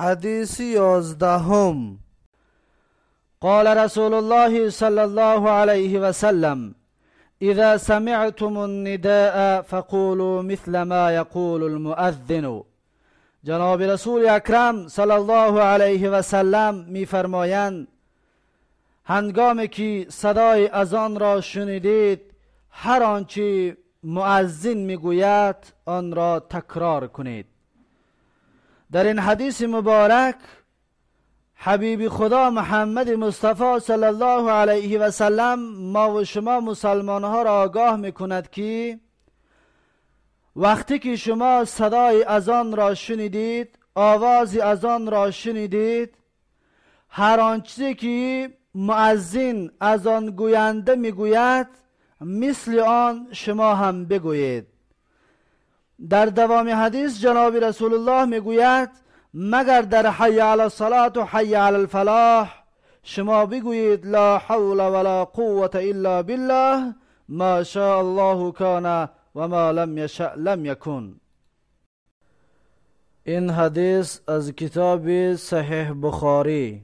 حدیث یازدهم. قال رسول الله صلى الله عليه وسلم اذا سمعتم النداء فقولوا مثل ما يقول المؤذن. جناب رسول اکرم صلی الله علیه و سلم میفرمایند هنگامی که صدای اذان را شنیدید هر آنچه مؤذن می‌گوید آن را تکرار کنید. در این حدیث مبارک حبیب خدا محمد مصطفی صلی الله علیه و سلم ما و شما مسلمان ها را آگاه می کند که وقتی که شما صدای اذان را شنیدید آواز اذان را شنیدید هر آن چیزی که از آن گوینده می‌گوید مثل آن شما هم بگویید. در دوام حدیث جناب رسول الله می‌گوید مگر در حی علی الصلاة و حی علی الفلاح شما بگویید لا حول ولا قوة الا بالله ما شاء الله کان و ما لم یشأ لم یکن. این حدیث از کتاب صحیح بخاری.